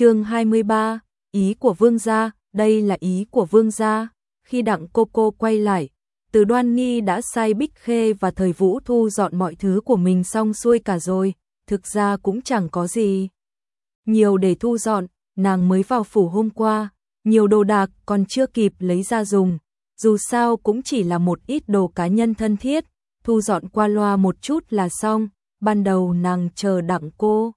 chương 23, ý của vương gia, đây là ý của vương gia. Khi đặng cô cô quay lại, từ đoan nghi đã sai Bích Khê và thời vũ thu dọn mọi thứ của mình xong xuôi cả rồi, thực ra cũng chẳng có gì. Nhiều để thu dọn, nàng mới vào phủ hôm qua, nhiều đồ đạc còn chưa kịp lấy ra dùng, dù sao cũng chỉ là một ít đồ cá nhân thân thiết, thu dọn qua loa một chút là xong, ban đầu nàng chờ đặng cô.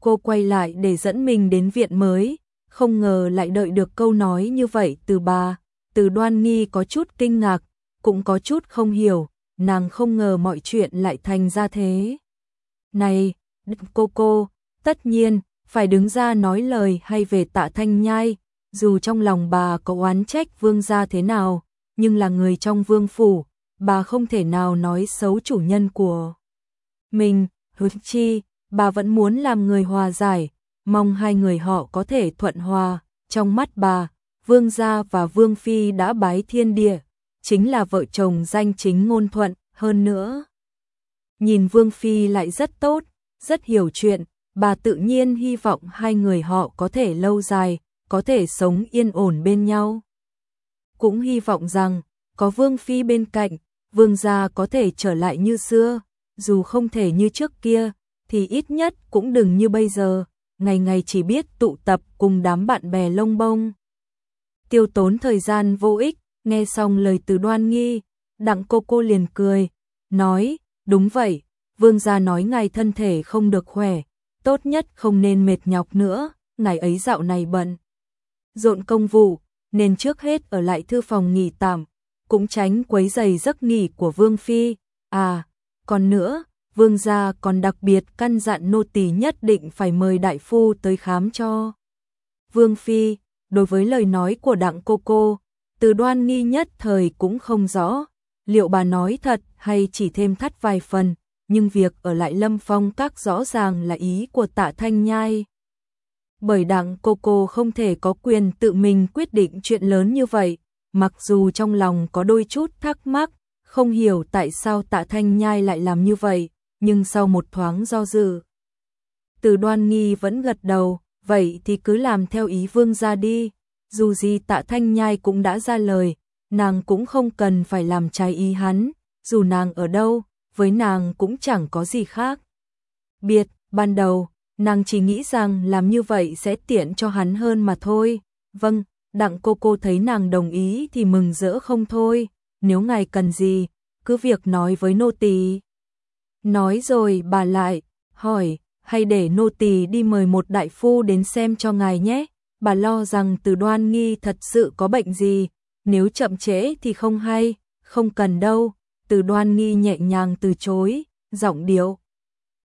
Cô quay lại để dẫn mình đến viện mới, không ngờ lại đợi được câu nói như vậy từ bà, từ đoan nghi có chút kinh ngạc, cũng có chút không hiểu, nàng không ngờ mọi chuyện lại thành ra thế. Này, cô cô, tất nhiên, phải đứng ra nói lời hay về tạ thanh nhai, dù trong lòng bà có oán trách vương gia thế nào, nhưng là người trong vương phủ, bà không thể nào nói xấu chủ nhân của mình, hứa chi, bà vẫn muốn làm người hòa giải, mong hai người họ có thể thuận hòa, trong mắt bà, vương gia và vương phi đã bái thiên địa, chính là vợ chồng danh chính ngôn thuận, hơn nữa. Nhìn vương phi lại rất tốt, rất hiểu chuyện, bà tự nhiên hy vọng hai người họ có thể lâu dài, có thể sống yên ổn bên nhau. Cũng hy vọng rằng, có vương phi bên cạnh, vương gia có thể trở lại như xưa, dù không thể như trước kia, thì ít nhất cũng đừng như bây giờ, ngày ngày chỉ biết tụ tập cùng đám bạn bè lông bông. Tiêu tốn thời gian vô ích, nghe xong lời từ đoan nghi, đặng cô cô liền cười, nói, đúng vậy, vương gia nói ngài thân thể không được khỏe, tốt nhất không nên mệt nhọc nữa, ngài ấy dạo này bận. Rộn công vụ, nên trước hết ở lại thư phòng nghỉ tạm, cũng tránh quấy giày giấc nghỉ của Vương Phi. À, còn nữa, Vương gia còn đặc biệt căn dặn nô tỳ nhất định phải mời đại phu tới khám cho. Vương Phi, đối với lời nói của đặng cô cô, từ đoan nghi nhất thời cũng không rõ, liệu bà nói thật hay chỉ thêm thắt vài phần, nhưng việc ở lại lâm phong các rõ ràng là ý của tạ thanh nhai. Bởi đặng cô cô không thể có quyền tự mình quyết định chuyện lớn như vậy, mặc dù trong lòng có đôi chút thắc mắc, không hiểu tại sao tạ thanh nhai lại làm như vậy, nhưng sau một thoáng do dự. Từ đoan nghi vẫn gật đầu, vậy thì cứ làm theo ý vương ra đi, dù gì tạ thanh nhai cũng đã ra lời, nàng cũng không cần phải làm trái ý hắn, dù nàng ở đâu, với nàng cũng chẳng có gì khác. Biệt, ban đầu, nàng chỉ nghĩ rằng làm như vậy sẽ tiện cho hắn hơn mà thôi. Vâng, đặng cô cô thấy nàng đồng ý thì mừng rỡ không thôi, nếu ngài cần gì, cứ việc nói với nô tỳ. Nói rồi bà lại, hỏi, hay để nô tỳ đi mời một đại phu đến xem cho ngài nhé. Bà lo rằng từ đoan nghi thật sự có bệnh gì, nếu chậm trễ thì không hay, không cần đâu. Từ đoan nghi nhẹ nhàng từ chối, giọng điệu.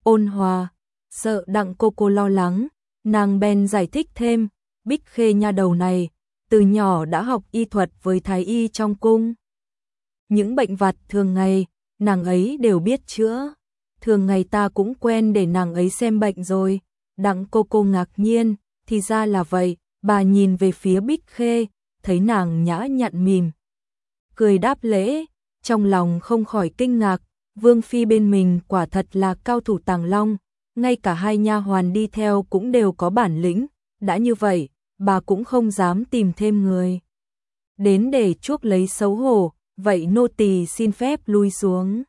Ôn hòa, sợ đặng cô cô lo lắng, nàng bèn giải thích thêm, bích khê nha đầu này, từ nhỏ đã học y thuật với thái y trong cung. Những bệnh vặt thường ngày, nàng ấy đều biết chữa. Thường ngày ta cũng quen để nàng ấy xem bệnh rồi. Đặng cô cô ngạc nhiên, thì ra là vậy, bà nhìn về phía Bích Khê, thấy nàng nhã nhặn mỉm. Cười đáp lễ, trong lòng không khỏi kinh ngạc, Vương Phi bên mình quả thật là cao thủ tàng long, ngay cả hai nha hoàn đi theo cũng đều có bản lĩnh, đã như vậy, bà cũng không dám tìm thêm người. Đến để chuốc lấy xấu hổ, vậy nô tỳ xin phép lui xuống.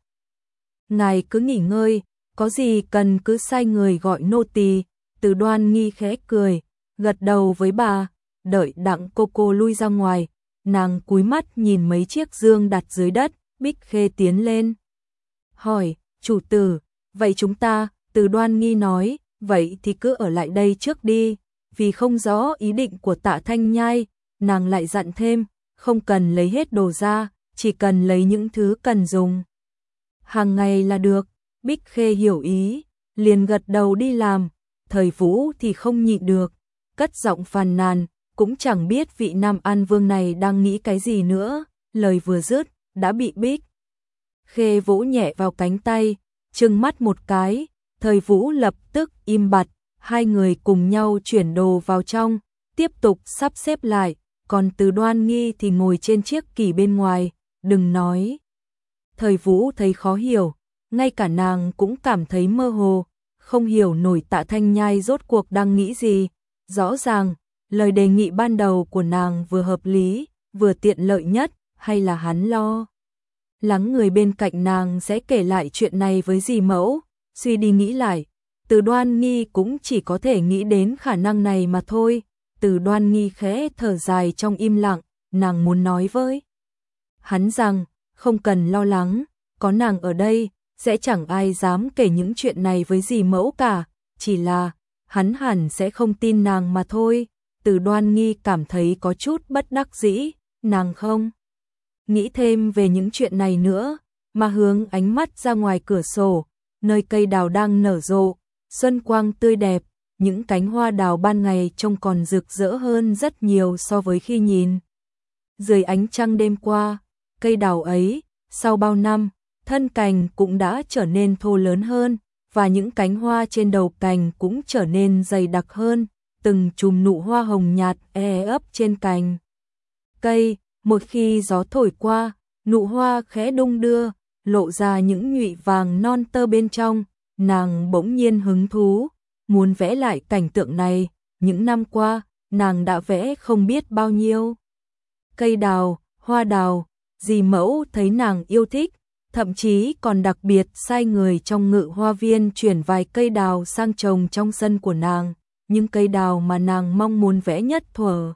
Ngài cứ nghỉ ngơi, có gì cần cứ sai người gọi nô tỳ. Từ đoan nghi khẽ cười, gật đầu với bà, đợi đặng cô cô lui ra ngoài, nàng cúi mắt nhìn mấy chiếc dương đặt dưới đất, bích khê tiến lên. Hỏi, chủ tử, vậy chúng ta, từ đoan nghi nói, vậy thì cứ ở lại đây trước đi, vì không rõ ý định của tạ thanh nhai, nàng lại dặn thêm, không cần lấy hết đồ ra, chỉ cần lấy những thứ cần dùng. Hàng ngày là được, Bích Khê hiểu ý, liền gật đầu đi làm, thời vũ thì không nhịn được, cất giọng phàn nàn, cũng chẳng biết vị Nam An Vương này đang nghĩ cái gì nữa, lời vừa dứt đã bị Bích. Khê vỗ nhẹ vào cánh tay, trừng mắt một cái, thời vũ lập tức im bặt, hai người cùng nhau chuyển đồ vào trong, tiếp tục sắp xếp lại, còn từ đoan nghi thì ngồi trên chiếc kỳ bên ngoài, đừng nói. Thời vũ thấy khó hiểu, ngay cả nàng cũng cảm thấy mơ hồ, không hiểu nổi tạ thanh nhai rốt cuộc đang nghĩ gì, Rõ ràng, lời đề nghị ban đầu của nàng vừa hợp lý, vừa tiện lợi nhất, hay là hắn lo. Lắng người bên cạnh nàng sẽ kể lại chuyện này với dì mẫu, suy đi nghĩ lại, từ đoan nghi cũng chỉ có thể nghĩ đến khả năng này mà thôi, từ đoan nghi khẽ thở dài trong im lặng, nàng muốn nói với. Hắn rằng, không cần lo lắng, có nàng ở đây, sẽ chẳng ai dám kể những chuyện này với dì mẫu cả, chỉ là, hắn hẳn sẽ không tin nàng mà thôi. Từ đoan nghi cảm thấy có chút bất đắc dĩ, nàng không nghĩ thêm về những chuyện này nữa, mà hướng ánh mắt ra ngoài cửa sổ, nơi cây đào đang nở rộ, xuân quang tươi đẹp, những cánh hoa đào ban ngày trông còn rực rỡ hơn rất nhiều so với khi nhìn. Dưới ánh trăng đêm qua, cây đào ấy, sau bao năm, thân cành cũng đã trở nên thô lớn hơn, và những cánh hoa trên đầu cành cũng trở nên dày đặc hơn, từng chùm nụ hoa hồng nhạt e ấp trên cành. Cây, một khi gió thổi qua, nụ hoa khẽ đung đưa, lộ ra những nhụy vàng non tơ bên trong, nàng bỗng nhiên hứng thú, muốn vẽ lại cảnh tượng này, những năm qua, nàng đã vẽ không biết bao nhiêu. Cây đào, hoa đào, dì mẫu thấy nàng yêu thích, thậm chí còn đặc biệt sai người trong ngự hoa viên chuyển vài cây đào sang trồng trong sân của nàng, những cây đào mà nàng mong muốn vẽ nhất thuở.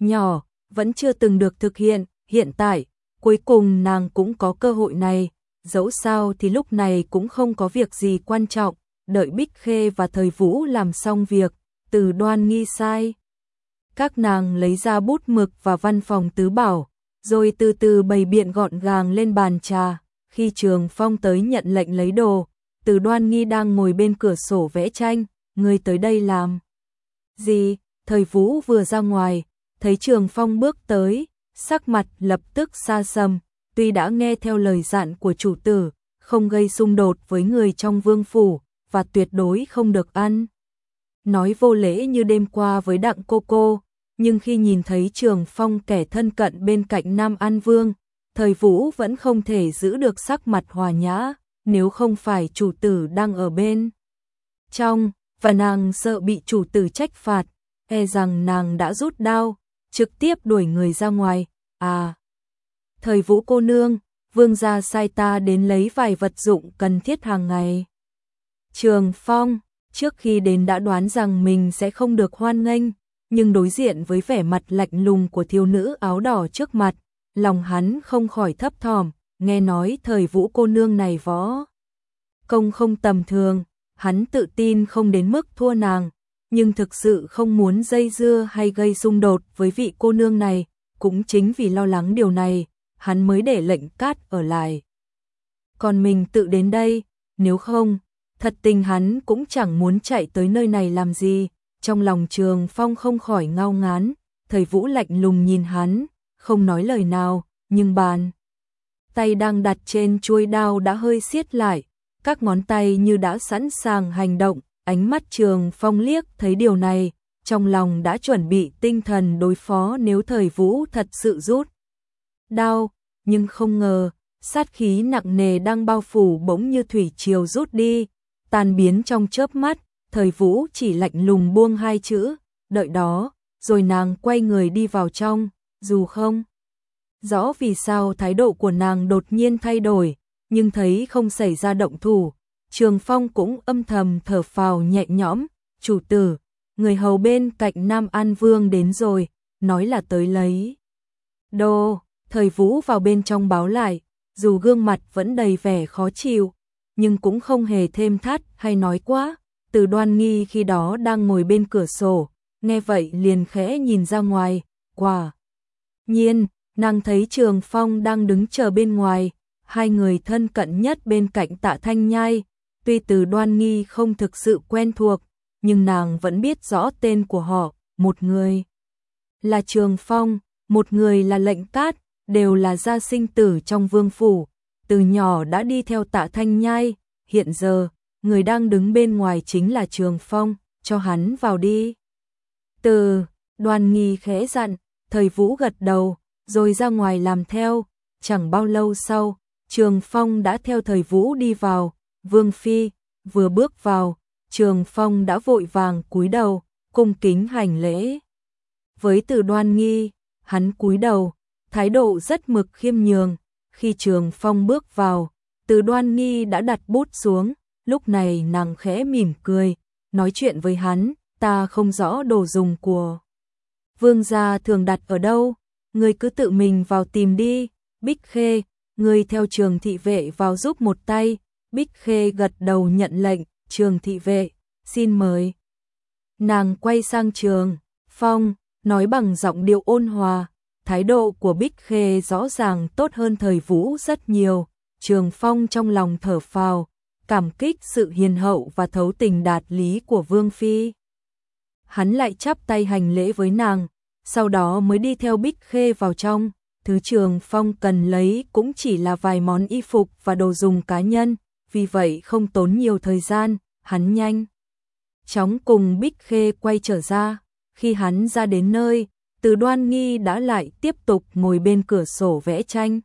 Nhỏ, vẫn chưa từng được thực hiện, hiện tại, cuối cùng nàng cũng có cơ hội này, dẫu sao thì lúc này cũng không có việc gì quan trọng, đợi Bích Khê và Thời Vũ làm xong việc, từ đoan nghi sai. Các nàng lấy ra bút mực và văn phòng tứ bảo, rồi từ từ bày biện gọn gàng lên bàn trà, khi Trường Phong tới nhận lệnh lấy đồ, từ đoan nghi đang ngồi bên cửa sổ vẽ tranh, người tới đây làm. Gì, Thời Vũ vừa ra ngoài, thấy Trường Phong bước tới, sắc mặt lập tức xa sầm, tuy đã nghe theo lời dặn của chủ tử, không gây xung đột với người trong vương phủ, và tuyệt đối không được ăn. Nói vô lễ như đêm qua với đặng cô cô, nhưng khi nhìn thấy Trường Phong kẻ thân cận bên cạnh Nam An Vương, thời Vũ vẫn không thể giữ được sắc mặt hòa nhã, nếu không phải chủ tử đang ở bên. Trong, và nàng sợ bị chủ tử trách phạt, e rằng nàng đã rút đao, trực tiếp đuổi người ra ngoài, à. Thời vũ cô nương, vương gia sai ta đến lấy vài vật dụng cần thiết hàng ngày. Trường Phong, trước khi đến đã đoán rằng mình sẽ không được hoan nghênh, nhưng đối diện với vẻ mặt lạnh lùng của thiếu nữ áo đỏ trước mặt, lòng hắn không khỏi thấp thỏm, nghe nói thời vũ cô nương này võ. Công không tầm thường, hắn tự tin không đến mức thua nàng, nhưng thực sự không muốn dây dưa hay gây xung đột với vị cô nương này, cũng chính vì lo lắng điều này, hắn mới để lệnh cát ở lại. Còn mình tự đến đây, nếu không, thật tình hắn cũng chẳng muốn chạy tới nơi này làm gì, trong lòng trường phong không khỏi ngao ngán, thầy vũ lạnh lùng nhìn hắn, không nói lời nào, nhưng bàn. Tay đang đặt trên chuôi đao đã hơi siết lại, các ngón tay như đã sẵn sàng hành động, ánh mắt trường phong liếc thấy điều này, trong lòng đã chuẩn bị tinh thần đối phó nếu thời vũ thật sự rút. Đau, nhưng không ngờ, sát khí nặng nề đang bao phủ bỗng như thủy triều rút đi, tan biến trong chớp mắt, thời vũ chỉ lạnh lùng buông hai chữ, đợi đó, rồi nàng quay người đi vào trong, dù không. Rõ vì sao thái độ của nàng đột nhiên thay đổi, nhưng thấy không xảy ra động thủ, Trường Phong cũng âm thầm thở phào nhẹ nhõm, chủ tử, người hầu bên cạnh Nam An Vương đến rồi, nói là tới lấy. Đô, thời vũ vào bên trong báo lại, dù gương mặt vẫn đầy vẻ khó chịu, nhưng cũng không hề thêm thắt hay nói quá, từ đoan nghi khi đó đang ngồi bên cửa sổ, nghe vậy liền khẽ nhìn ra ngoài, quả. Nhiên, nàng thấy Trường Phong đang đứng chờ bên ngoài, hai người thân cận nhất bên cạnh tạ thanh nhai, tuy từ đoan nghi không thực sự quen thuộc, nhưng nàng vẫn biết rõ tên của họ, một người là Trường Phong, một người là lệnh cát, đều là gia sinh tử trong vương phủ, từ nhỏ đã đi theo tạ thanh nhai, hiện giờ, người đang đứng bên ngoài chính là Trường Phong, cho hắn vào đi. Từ, đoàn nghi khẽ dặn, thời vũ gật đầu, rồi ra ngoài làm theo, chẳng bao lâu sau, Trường Phong đã theo thời vũ đi vào, Vương Phi, vừa bước vào, Trường Phong đã vội vàng cúi đầu, cung kính hành lễ. Với từ đoan nghi, hắn cúi đầu, thái độ rất mực khiêm nhường, khi trường phong bước vào, từ đoan nghi đã đặt bút xuống, lúc này nàng khẽ mỉm cười, nói chuyện với hắn, ta không rõ đồ dùng của vương gia thường đặt ở đâu, người cứ tự mình vào tìm đi, Bích Khê, người theo trường thị vệ vào giúp một tay, Bích Khê gật đầu nhận lệnh, trường thị vệ, xin mời. Nàng quay sang trường, phong, nói bằng giọng điệu ôn hòa, thái độ của Bích Khê rõ ràng tốt hơn thời vũ rất nhiều, trường phong trong lòng thở phào, cảm kích sự hiền hậu và thấu tình đạt lý của Vương Phi. Hắn lại chắp tay hành lễ với nàng, sau đó mới đi theo Bích Khê vào trong, thứ trường phong cần lấy cũng chỉ là vài món y phục và đồ dùng cá nhân, vì vậy không tốn nhiều thời gian, hắn nhanh. Chóng cùng Bích Khê quay trở ra, khi hắn ra đến nơi, từ đoan nghi đã lại tiếp tục ngồi bên cửa sổ vẽ tranh.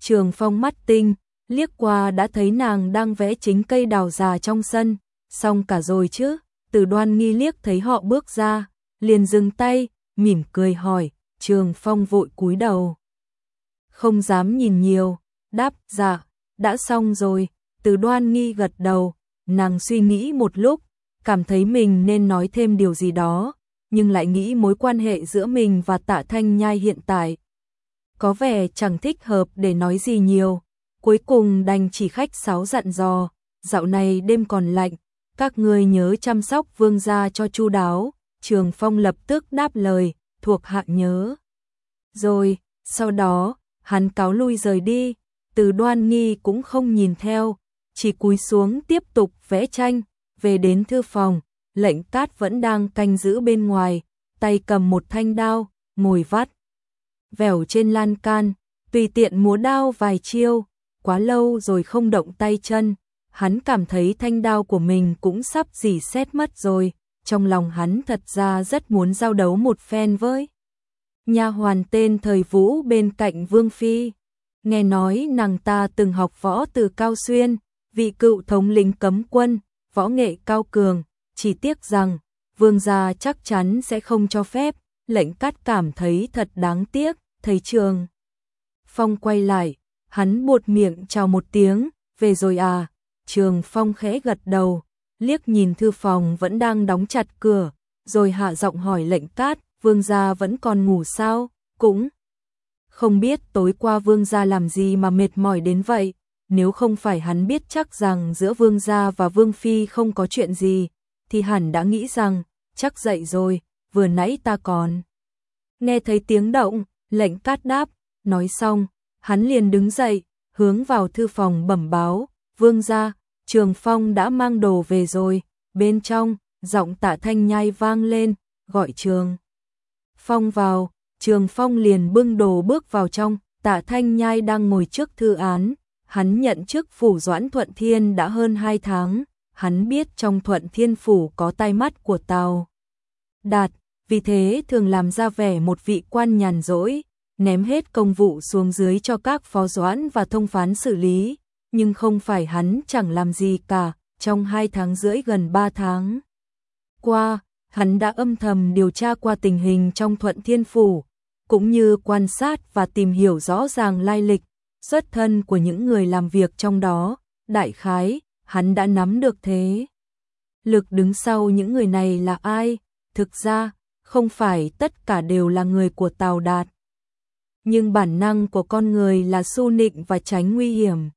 Trường phong mắt tinh, liếc qua đã thấy nàng đang vẽ chính cây đào già trong sân, xong cả rồi chứ, từ đoan nghi liếc thấy họ bước ra, liền dừng tay, mỉm cười hỏi, trường phong vội cúi đầu. Không dám nhìn nhiều, đáp, dạ, đã xong rồi, từ đoan nghi gật đầu, nàng suy nghĩ một lúc, cảm thấy mình nên nói thêm điều gì đó, nhưng lại nghĩ mối quan hệ giữa mình và tạ thanh nhai hiện tại. Có vẻ chẳng thích hợp để nói gì nhiều, cuối cùng đành chỉ khách sáo dặn dò, dạo này đêm còn lạnh, các ngươi nhớ chăm sóc vương gia cho chu đáo, trường phong lập tức đáp lời, thuộc hạ nhớ. Rồi, sau đó, hắn cáo lui rời đi, từ đoan nghi cũng không nhìn theo, chỉ cúi xuống tiếp tục vẽ tranh, về đến thư phòng, lệnh cát vẫn đang canh giữ bên ngoài, tay cầm một thanh đao, ngồi vắt. Vẻo trên lan can, tùy tiện múa đao vài chiêu, quá lâu rồi không động tay chân, hắn cảm thấy thanh đao của mình cũng sắp dỉ xét mất rồi, trong lòng hắn thật ra rất muốn giao đấu một phen với. Nhà hoàn tên thời vũ bên cạnh Vương Phi, nghe nói nàng ta từng học võ từ Cao Xuyên, vị cựu thống lĩnh cấm quân, võ nghệ cao cường, chỉ tiếc rằng, vương gia chắc chắn sẽ không cho phép, lệnh cắt cảm thấy thật đáng tiếc, thấy trường. Phong quay lại, hắn buột miệng chào một tiếng, về rồi à, trường phong khẽ gật đầu, liếc nhìn thư phòng vẫn đang đóng chặt cửa, rồi hạ giọng hỏi lệnh cát, vương gia vẫn còn ngủ sao, cũng không biết tối qua vương gia làm gì mà mệt mỏi đến vậy, nếu không phải hắn biết chắc rằng giữa vương gia và vương phi không có chuyện gì, thì hẳn đã nghĩ rằng, chắc dậy rồi, vừa nãy ta còn. Nghe thấy tiếng động, lệnh cát đáp, nói xong, hắn liền đứng dậy, hướng vào thư phòng bẩm báo, vương gia, trường phong đã mang đồ về rồi, bên trong, giọng tạ thanh nhai vang lên, gọi trường. Phong vào, trường phong liền bưng đồ bước vào trong, tạ thanh nhai đang ngồi trước thư án, hắn nhận chức phủ doãn thuận thiên đã hơn 2 tháng, hắn biết trong thuận thiên phủ có tai mắt của tàu Đạt, vì thế thường làm ra vẻ một vị quan nhàn rỗi, ném hết công vụ xuống dưới cho các phó doãn và thông phán xử lý, nhưng không phải hắn chẳng làm gì cả, trong hai tháng rưỡi gần ba tháng. Qua, hắn đã âm thầm điều tra qua tình hình trong thuận thiên phủ, cũng như quan sát và tìm hiểu rõ ràng lai lịch, xuất thân của những người làm việc trong đó, đại khái, hắn đã nắm được thế. Lực đứng sau những người này là ai? Thực ra, không phải tất cả đều là người của Tào Đạt. Nhưng bản năng của con người là su nịnh và tránh nguy hiểm.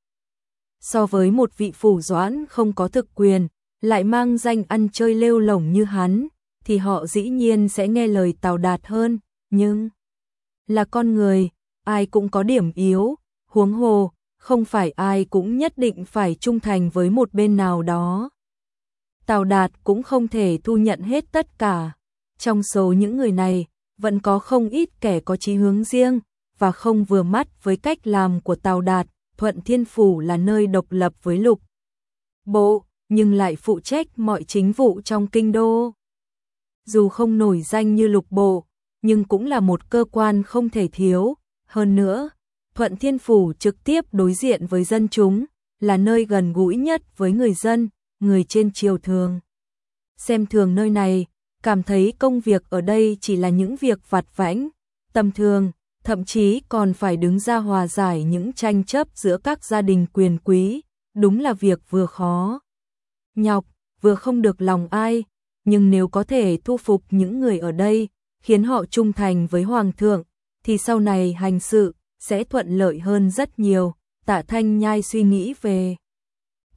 So với một vị phủ doãn không có thực quyền, lại mang danh ăn chơi lêu lổng như hắn, thì họ dĩ nhiên sẽ nghe lời Tào Đạt hơn, nhưng là con người, ai cũng có điểm yếu, huống hồ, không phải ai cũng nhất định phải trung thành với một bên nào đó. Tào Đạt cũng không thể thu nhận hết tất cả. Trong số những người này, vẫn có không ít kẻ có chí hướng riêng và không vừa mắt với cách làm của Tào Đạt. Thuận Thiên Phủ là nơi độc lập với lục bộ, nhưng lại phụ trách mọi chính vụ trong kinh đô. Dù không nổi danh như lục bộ, nhưng cũng là một cơ quan không thể thiếu. Hơn nữa, Thuận Thiên Phủ trực tiếp đối diện với dân chúng, là nơi gần gũi nhất với người dân, người trên triều thường. Xem thường nơi này, cảm thấy công việc ở đây chỉ là những việc vặt vãnh, tầm thường, thậm chí còn phải đứng ra hòa giải những tranh chấp giữa các gia đình quyền quý, đúng là việc vừa khó. Nhọc, vừa không được lòng ai, nhưng nếu có thể thu phục những người ở đây, khiến họ trung thành với Hoàng thượng, thì sau này hành sự sẽ thuận lợi hơn rất nhiều. Tạ Thanh Nhai suy nghĩ về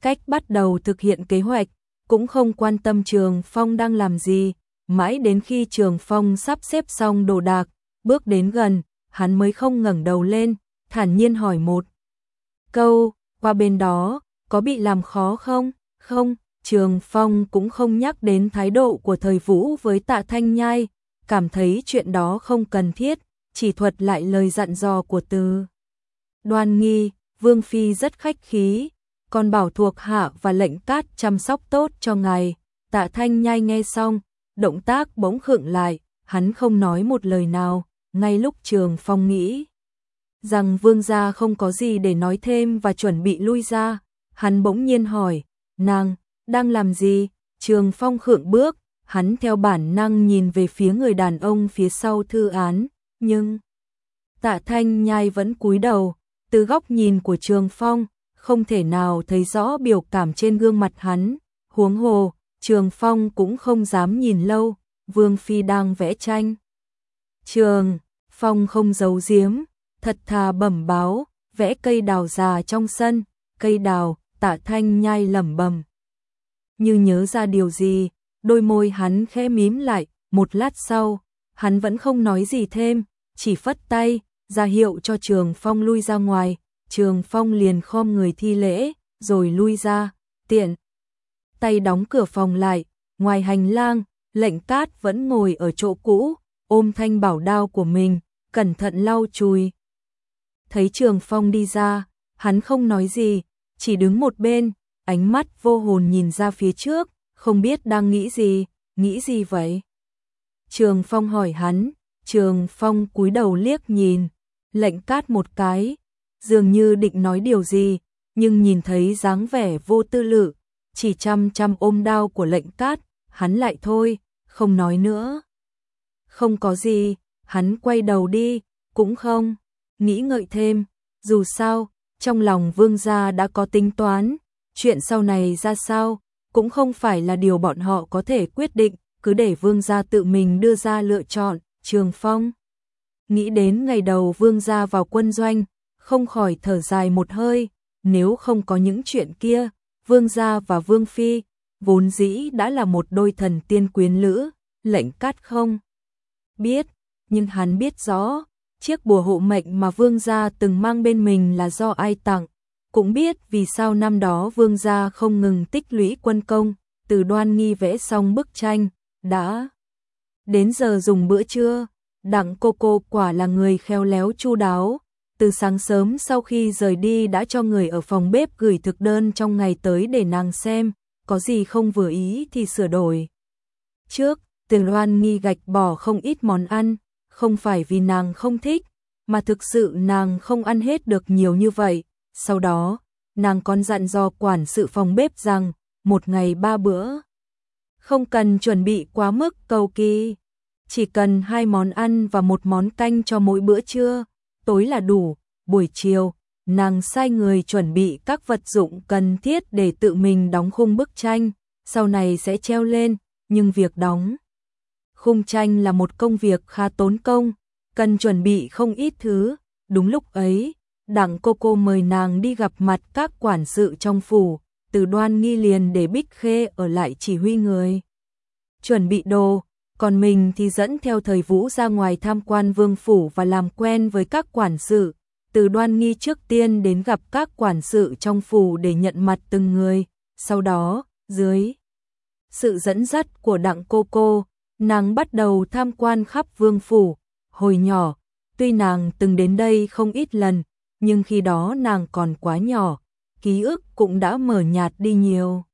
cách bắt đầu thực hiện kế hoạch, cũng không quan tâm Trường Phong đang làm gì, mãi đến khi Trường Phong sắp xếp xong đồ đạc, bước đến gần, hắn mới không ngẩng đầu lên, thản nhiên hỏi một câu, qua bên đó, có bị làm khó không? Không, Trường Phong cũng không nhắc đến thái độ của thời Vũ với tạ Thanh Nhai, cảm thấy chuyện đó không cần thiết, chỉ thuật lại lời dặn dò của từ. Đoan nghi, Vương Phi rất khách khí, còn bảo thuộc hạ và lệnh cát chăm sóc tốt cho ngài. Tạ Thanh Nhai nghe xong, động tác bỗng khựng lại, hắn không nói một lời nào, ngay lúc Trường Phong nghĩ rằng vương gia không có gì để nói thêm và chuẩn bị lui ra, hắn bỗng nhiên hỏi, nàng, đang làm gì? Trường Phong khựng bước, hắn theo bản năng nhìn về phía người đàn ông phía sau thư án, nhưng tạ thanh nhai vẫn cúi đầu, từ góc nhìn của Trường Phong, không thể nào thấy rõ biểu cảm trên gương mặt hắn, huống hồ, Trường Phong cũng không dám nhìn lâu, Vương Phi đang vẽ tranh. Trường, Phong không giấu giếm, thật thà bẩm báo, vẽ cây đào già trong sân, cây đào, tạ thanh nhai lẩm bẩm. Như nhớ ra điều gì, đôi môi hắn khẽ mím lại, một lát sau, hắn vẫn không nói gì thêm, chỉ phất tay, ra hiệu cho Trường Phong lui ra ngoài, Trường Phong liền khom người thi lễ, rồi lui ra, tiện. Tay đóng cửa phòng lại, ngoài hành lang, lệnh cát vẫn ngồi ở chỗ cũ, ôm thanh bảo đao của mình, cẩn thận lau chùi. Thấy Trường Phong đi ra, hắn không nói gì, chỉ đứng một bên, ánh mắt vô hồn nhìn ra phía trước, không biết đang nghĩ gì, nghĩ gì vậy? Trường Phong hỏi hắn, Trường Phong cúi đầu liếc nhìn, lệnh cát một cái, dường như định nói điều gì, nhưng nhìn thấy dáng vẻ vô tư lự, chỉ chăm chăm ôm đao của lệnh cát, hắn lại thôi, không nói nữa. Không có gì, hắn quay đầu đi, cũng không, nghĩ ngợi thêm, dù sao, trong lòng vương gia đã có tính toán, chuyện sau này ra sao, cũng không phải là điều bọn họ có thể quyết định, cứ để vương gia tự mình đưa ra lựa chọn, trường phong. Nghĩ đến ngày đầu vương gia vào quân doanh, không khỏi thở dài một hơi, nếu không có những chuyện kia, vương gia và vương phi, vốn dĩ đã là một đôi thần tiên quyến lữ, lệnh cát không. Biết, nhưng hắn biết rõ, chiếc bùa hộ mệnh mà vương gia từng mang bên mình là do ai tặng, cũng biết vì sao năm đó vương gia không ngừng tích lũy quân công, từ đoan nghi vẽ xong bức tranh, đã đến giờ dùng bữa trưa, đặng cô cô quả là người khéo léo chu đáo, từ sáng sớm sau khi rời đi đã cho người ở phòng bếp gửi thực đơn trong ngày tới để nàng xem, có gì không vừa ý thì sửa đổi. Trước, từ đoan nghi gạch bỏ không ít món ăn, không phải vì nàng không thích, mà thực sự nàng không ăn hết được nhiều như vậy, sau đó, nàng còn dặn dò quản sự phòng bếp rằng, một ngày ba bữa. Không cần chuẩn bị quá mức cầu kỳ, chỉ cần hai món ăn và một món canh cho mỗi bữa trưa, tối là đủ, buổi chiều, nàng sai người chuẩn bị các vật dụng cần thiết để tự mình đóng khung bức tranh, sau này sẽ treo lên, nhưng việc đóng khung tranh là một công việc khá tốn công, cần chuẩn bị không ít thứ, đúng lúc ấy, đặng cô cô mời nàng đi gặp mặt các quản sự trong phủ, từ đoan nghi liền để Bích Khê ở lại chỉ huy người. Chuẩn bị đồ, còn mình thì dẫn theo thời vũ ra ngoài tham quan vương phủ và làm quen với các quản sự. Từ đoan nghi trước tiên đến gặp các quản sự trong phủ để nhận mặt từng người, sau đó, dưới sự dẫn dắt của đặng cô cô, nàng bắt đầu tham quan khắp vương phủ. Hồi nhỏ, tuy nàng từng đến đây không ít lần, nhưng khi đó nàng còn quá nhỏ, ký ức cũng đã mở nhạt đi nhiều.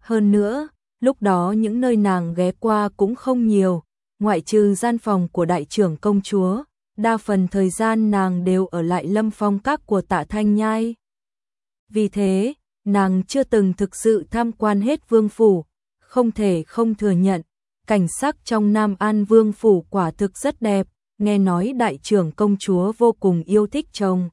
Hơn nữa, lúc đó những nơi nàng ghé qua cũng không nhiều, ngoại trừ gian phòng của đại trưởng công chúa, đa phần thời gian nàng đều ở lại lâm phong các của tạ thanh nhai. Vì thế, nàng chưa từng thực sự tham quan hết vương phủ, không thể không thừa nhận, cảnh sắc trong Nam An Vương phủ quả thực rất đẹp, nghe nói đại trưởng công chúa vô cùng yêu thích trồng.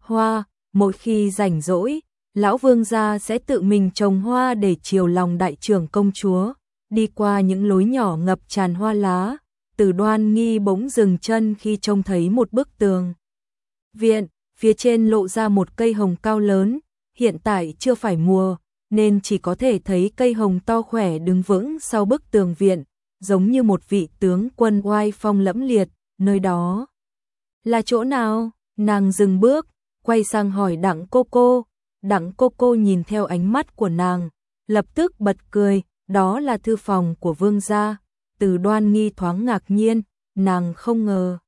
Hoa, mỗi khi rảnh rỗi, lão vương gia sẽ tự mình trồng hoa để chiều lòng đại trưởng công chúa, đi qua những lối nhỏ ngập tràn hoa lá, từ đoan nghi bỗng dừng chân khi trông thấy một bức tường. Viện, phía trên lộ ra một cây hồng cao lớn, hiện tại chưa phải mùa, nên chỉ có thể thấy cây hồng to khỏe đứng vững sau bức tường viện, giống như một vị tướng quân oai phong lẫm liệt, nơi đó. Là chỗ nào? Nàng dừng bước, quay sang hỏi đặng cô cô, đặng cô cô nhìn theo ánh mắt của nàng, lập tức bật cười, đó là thư phòng của vương gia, từ đoan nghi thoáng ngạc nhiên, nàng không ngờ.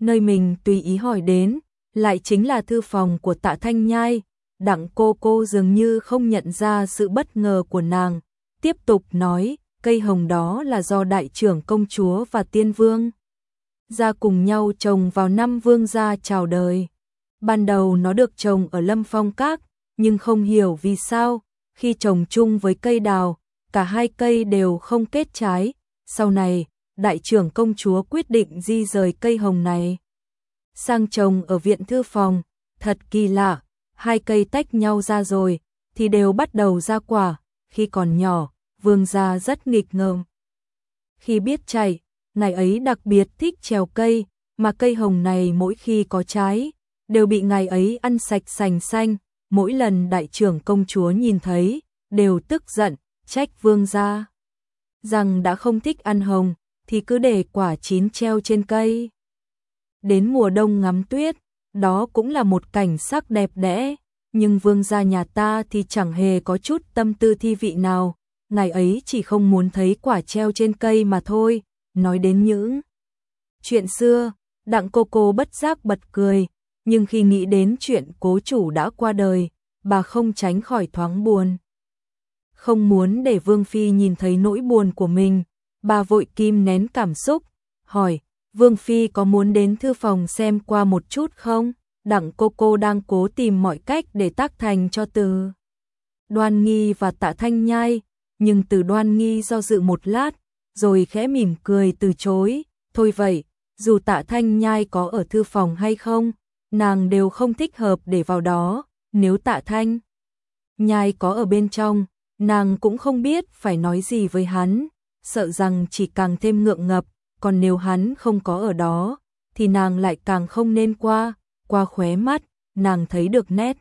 Nơi mình tùy ý hỏi đến, lại chính là thư phòng của tạ thanh nhai, đặng cô cô dường như không nhận ra sự bất ngờ của nàng, tiếp tục nói, cây hồng đó là do đại trưởng công chúa và tiên vương. Ra cùng nhau trồng vào năm vương gia chào đời. Ban đầu nó được trồng ở lâm phong các, nhưng không hiểu vì sao, khi trồng chung với cây đào, cả hai cây đều không kết trái. Sau này, đại trưởng công chúa quyết định di rời cây hồng này sang trồng ở viện thư phòng, thật kỳ lạ, hai cây tách nhau ra rồi thì đều bắt đầu ra quả, khi còn nhỏ, vương gia rất nghịch ngợm. Khi biết chạy, này ấy đặc biệt thích trèo cây, mà cây hồng này mỗi khi có trái, đều bị ngài ấy ăn sạch sành xanh, mỗi lần đại trưởng công chúa nhìn thấy, đều tức giận, trách vương gia. Rằng đã không thích ăn hồng, thì cứ để quả chín treo trên cây. Đến mùa đông ngắm tuyết, đó cũng là một cảnh sắc đẹp đẽ, nhưng vương gia nhà ta thì chẳng hề có chút tâm tư thi vị nào, ngài ấy chỉ không muốn thấy quả treo trên cây mà thôi, nói đến những chuyện xưa, đặng cô cô bất giác bật cười, nhưng khi nghĩ đến chuyện cố chủ đã qua đời, bà không tránh khỏi thoáng buồn. Không muốn để Vương Phi nhìn thấy nỗi buồn của mình, bà vội kim nén cảm xúc, hỏi, Vương Phi có muốn đến thư phòng xem qua một chút không? Đặng cô cô đang cố tìm mọi cách để tác thành cho từ đoan nghi và tạ thanh nhai, nhưng từ đoan nghi do dự một lát, rồi khẽ mỉm cười từ chối, thôi vậy, dù tạ thanh nhai có ở thư phòng hay không, nàng đều không thích hợp để vào đó, nếu tạ thanh nhai có ở bên trong, nàng cũng không biết phải nói gì với hắn, sợ rằng chỉ càng thêm ngượng ngập, còn nếu hắn không có ở đó, thì nàng lại càng không nên qua, qua khóe mắt, nàng thấy được nét.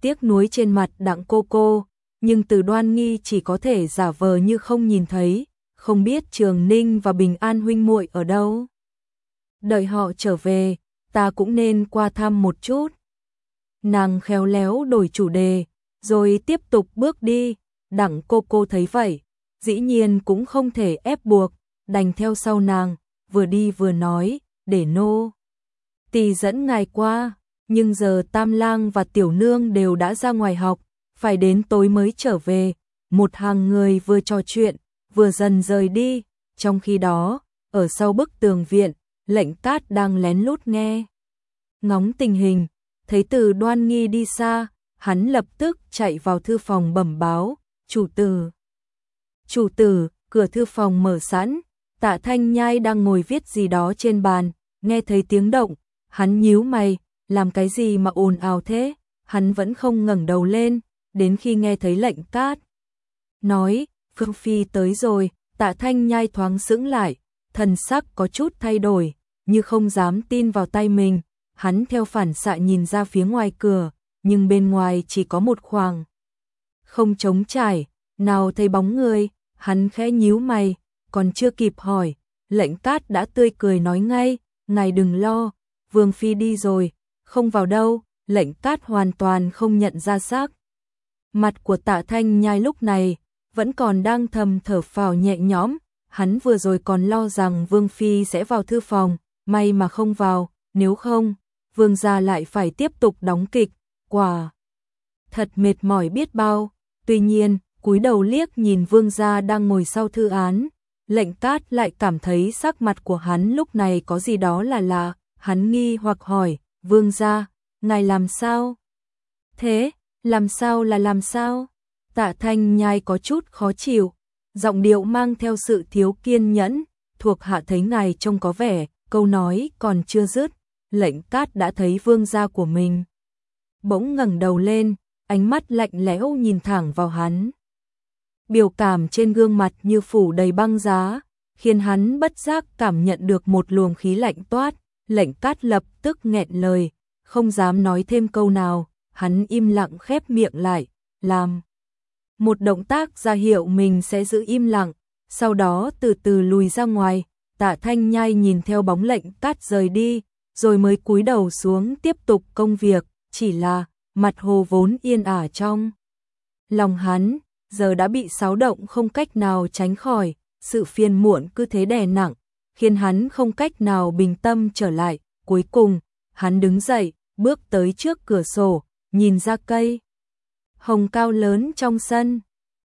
Tiếc nuối trên mặt đặng cô cô, nhưng từ đoan nghi chỉ có thể giả vờ như không nhìn thấy, không biết Trường Ninh và Bình An huynh muội ở đâu. Đợi họ trở về, ta cũng nên qua thăm một chút. Nàng khéo léo đổi chủ đề, rồi tiếp tục bước đi, đặng cô cô thấy vậy, dĩ nhiên cũng không thể ép buộc, đành theo sau nàng, vừa đi vừa nói, để nô. Tì dẫn ngài qua, nhưng giờ Tam Lang và Tiểu Nương đều đã ra ngoài học, phải đến tối mới trở về. Một hàng người vừa trò chuyện, vừa dần rời đi, trong khi đó, ở sau bức tường viện, lệnh cát đang lén lút nghe. Ngóng tình hình, thấy từ đoan nghi đi xa, hắn lập tức chạy vào thư phòng bẩm báo, chủ tử. Chủ tử, cửa thư phòng mở sẵn, tạ thanh nhai đang ngồi viết gì đó trên bàn, nghe thấy tiếng động, hắn nhíu mày, làm cái gì mà ồn ào thế, hắn vẫn không ngẩng đầu lên, đến khi nghe thấy lệnh cát. Nói, Phương Phi tới rồi, tạ thanh nhai thoáng sững lại, thần sắc có chút thay đổi, như không dám tin vào tay mình, hắn theo phản xạ nhìn ra phía ngoài cửa, nhưng bên ngoài chỉ có một khoảng. Không trống trải, nào thấy bóng người, hắn khẽ nhíu mày, còn chưa kịp hỏi, lệnh tát đã tươi cười nói ngay, ngài đừng lo, Vương Phi đi rồi, không vào đâu, lệnh tát hoàn toàn không nhận ra xác. Mặt của tạ thanh nhai lúc này, vẫn còn đang thầm thở phào nhẹ nhõm, hắn vừa rồi còn lo rằng Vương Phi sẽ vào thư phòng, may mà không vào, nếu không, Vương gia lại phải tiếp tục đóng kịch, quả. Thật mệt mỏi biết bao, tuy nhiên, cúi đầu liếc nhìn Vương gia đang ngồi sau thư án, lệnh cát lại cảm thấy sắc mặt của hắn lúc này có gì đó là lạ, hắn nghi hoặc hỏi, Vương gia, ngài làm sao? Thế, làm sao là làm sao? Tạ thanh nhai có chút khó chịu, Giọng điệu mang theo sự thiếu kiên nhẫn, thuộc hạ thấy ngài trông có vẻ, câu nói còn chưa dứt, lệnh cát đã thấy vương gia của mình. Bỗng ngẩng đầu lên, ánh mắt lạnh lẽo nhìn thẳng vào hắn. Biểu cảm trên gương mặt như phủ đầy băng giá, khiến hắn bất giác cảm nhận được một luồng khí lạnh toát, lệnh cát lập tức nghẹn lời, không dám nói thêm câu nào, hắn im lặng khép miệng lại, làm một động tác ra hiệu mình sẽ giữ im lặng, sau đó từ từ lùi ra ngoài, tạ thanh nhai nhìn theo bóng lệnh cát rời đi, rồi mới cúi đầu xuống tiếp tục công việc, chỉ là mặt hồ vốn yên ả trong. Lòng hắn, giờ đã bị xáo động không cách nào tránh khỏi, sự phiền muộn cứ thế đè nặng, khiến hắn không cách nào bình tâm trở lại, cuối cùng, hắn đứng dậy, bước tới trước cửa sổ, nhìn ra cây. Hồng cao lớn trong sân,